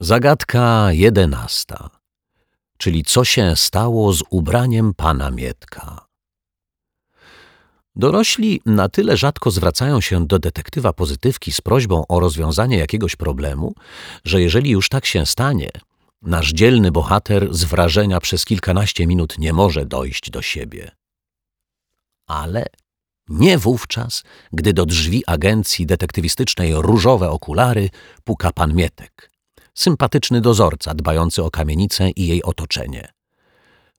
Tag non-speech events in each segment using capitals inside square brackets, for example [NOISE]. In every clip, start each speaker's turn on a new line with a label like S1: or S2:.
S1: Zagadka jedenasta. Czyli co się stało z ubraniem pana Mietka? Dorośli na tyle rzadko zwracają się do detektywa pozytywki z prośbą o rozwiązanie jakiegoś problemu, że jeżeli już tak się stanie, nasz dzielny bohater z wrażenia przez kilkanaście minut nie może dojść do siebie. Ale nie wówczas, gdy do drzwi agencji detektywistycznej Różowe Okulary puka pan Mietek, sympatyczny dozorca dbający o kamienicę i jej otoczenie.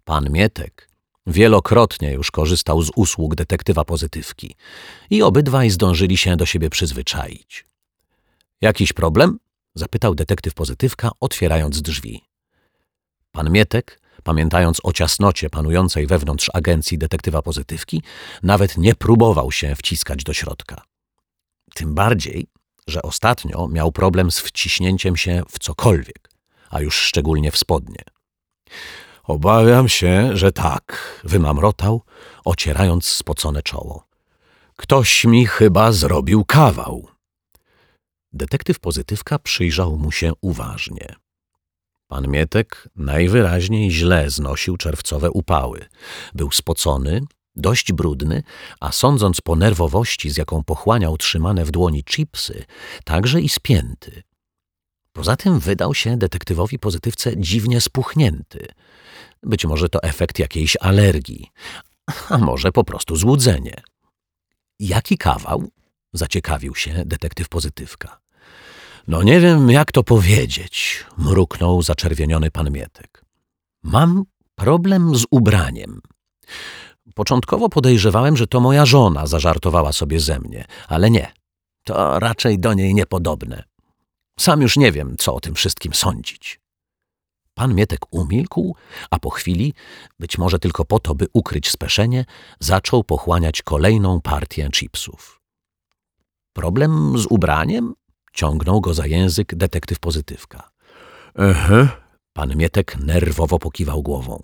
S1: Pan Mietek wielokrotnie już korzystał z usług detektywa pozytywki i obydwaj zdążyli się do siebie przyzwyczaić. Jakiś problem? zapytał detektyw pozytywka, otwierając drzwi. Pan Mietek pamiętając o ciasnocie panującej wewnątrz agencji detektywa pozytywki, nawet nie próbował się wciskać do środka. Tym bardziej, że ostatnio miał problem z wciśnięciem się w cokolwiek, a już szczególnie w spodnie. Obawiam się, że tak, wymamrotał, ocierając spocone czoło. Ktoś mi chyba zrobił kawał. Detektyw pozytywka przyjrzał mu się uważnie. Pan Mietek najwyraźniej źle znosił czerwcowe upały. Był spocony, dość brudny, a sądząc po nerwowości, z jaką pochłaniał trzymane w dłoni chipsy, także i spięty. Poza tym wydał się detektywowi pozytywce dziwnie spuchnięty. Być może to efekt jakiejś alergii, a może po prostu złudzenie. Jaki kawał? Zaciekawił się detektyw pozytywka. No nie wiem, jak to powiedzieć, mruknął zaczerwieniony pan Mietek. Mam problem z ubraniem. Początkowo podejrzewałem, że to moja żona zażartowała sobie ze mnie, ale nie. To raczej do niej niepodobne. Sam już nie wiem, co o tym wszystkim sądzić. Pan Mietek umilkł, a po chwili, być może tylko po to, by ukryć speszenie, zaczął pochłaniać kolejną partię chipsów. Problem z ubraniem? Ciągnął go za język detektyw pozytywka. Ehe, pan Mietek nerwowo pokiwał głową.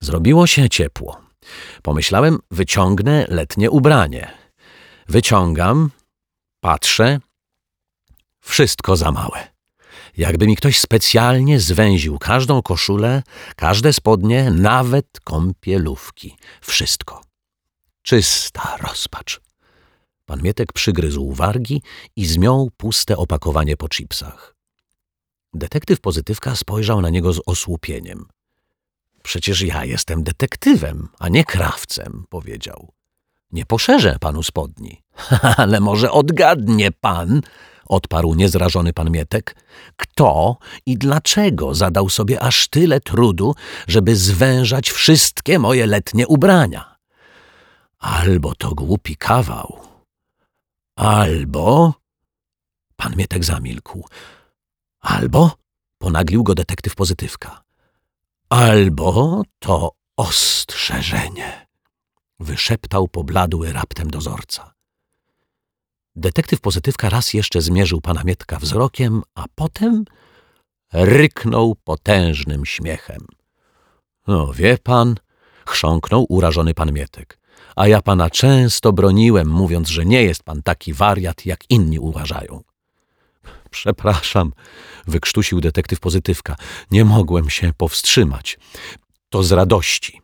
S1: Zrobiło się ciepło. Pomyślałem, wyciągnę letnie ubranie. Wyciągam, patrzę. Wszystko za małe. Jakby mi ktoś specjalnie zwęził każdą koszulę, każde spodnie, nawet kąpielówki. Wszystko. Czysta rozpacz. Pan Mietek przygryzł wargi i zmiął puste opakowanie po chipsach. Detektyw pozytywka spojrzał na niego z osłupieniem. Przecież ja jestem detektywem, a nie krawcem, powiedział. Nie poszerzę panu spodni. [LAUGHS] Ale może odgadnie pan, odparł niezrażony pan Mietek, kto i dlaczego zadał sobie aż tyle trudu, żeby zwężać wszystkie moje letnie ubrania. Albo to głupi kawał, Albo... Pan Mietek zamilkł. Albo... Ponaglił go detektyw pozytywka. Albo to ostrzeżenie. Wyszeptał pobladły raptem dozorca. Detektyw pozytywka raz jeszcze zmierzył pana Mietka wzrokiem, a potem ryknął potężnym śmiechem. No, wie pan, chrząknął urażony pan Mietek a ja pana często broniłem, mówiąc, że nie jest pan taki wariat, jak inni uważają. Przepraszam, wykrztusił detektyw pozytywka. Nie mogłem się powstrzymać. To z radości.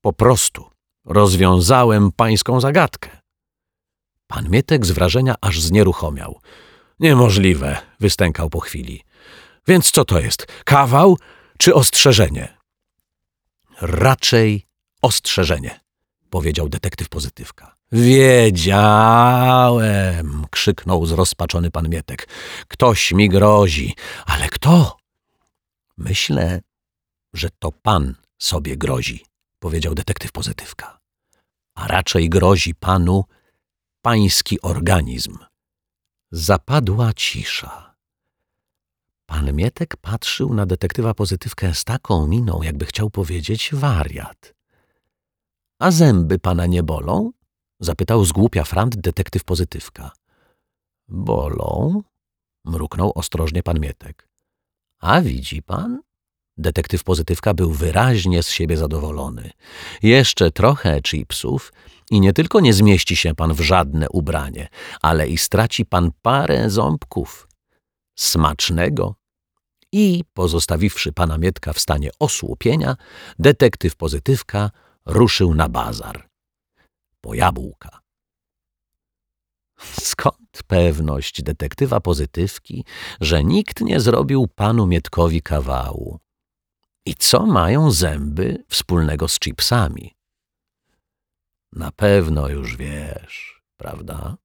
S1: Po prostu rozwiązałem pańską zagadkę. Pan Mietek z wrażenia aż znieruchomiał. Niemożliwe, wystękał po chwili. Więc co to jest? Kawał czy ostrzeżenie? Raczej ostrzeżenie powiedział detektyw pozytywka. Wiedziałem, krzyknął zrozpaczony pan Mietek. Ktoś mi grozi, ale kto? Myślę, że to pan sobie grozi, powiedział detektyw pozytywka. A raczej grozi panu pański organizm. Zapadła cisza. Pan Mietek patrzył na detektywa pozytywkę z taką miną, jakby chciał powiedzieć wariat. A zęby pana nie bolą? Zapytał zgłupia frant detektyw pozytywka. Bolą? Mruknął ostrożnie pan Mietek. A widzi pan? Detektyw pozytywka był wyraźnie z siebie zadowolony. Jeszcze trochę chipsów i nie tylko nie zmieści się pan w żadne ubranie, ale i straci pan parę ząbków. Smacznego I, pozostawiwszy pana Mietka w stanie osłupienia, detektyw pozytywka ruszył na bazar. Po jabłka. Skąd pewność detektywa pozytywki, że nikt nie zrobił panu Mietkowi kawału? I co mają zęby wspólnego z chipsami? Na pewno już wiesz, prawda?